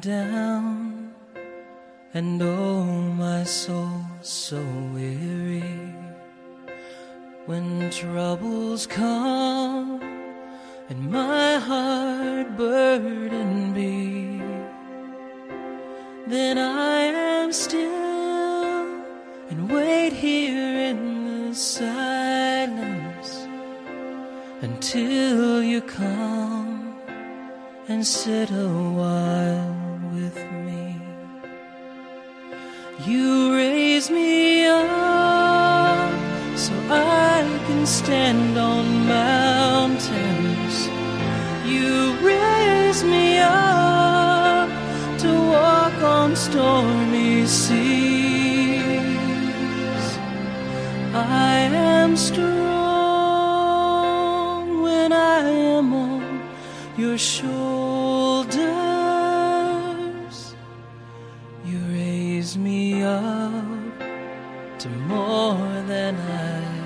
down, and oh, my soul so weary. When troubles come and my heart burden be, then I am still and wait here in the silence until you come and sit a while with me. You raise me up so I can stand on mountains. You raise me up to walk on stormy seas. I am strong when I am on your shoulders. Up to more than I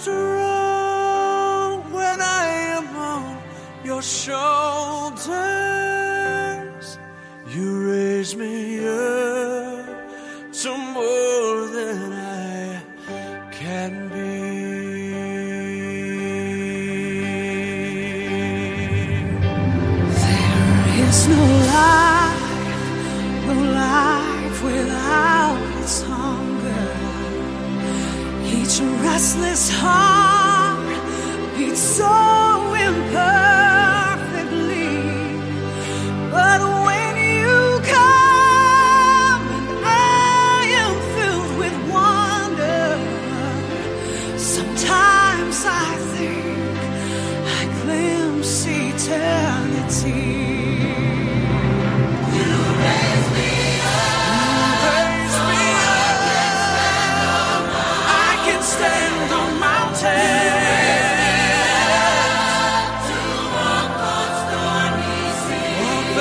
strong when I am on your shoulders. You raise me up to more restless heart beats so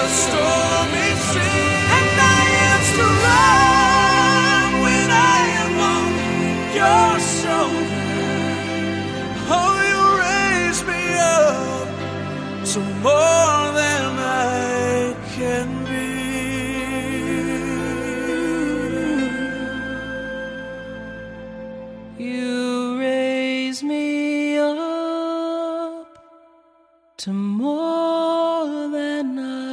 to. Oh more than I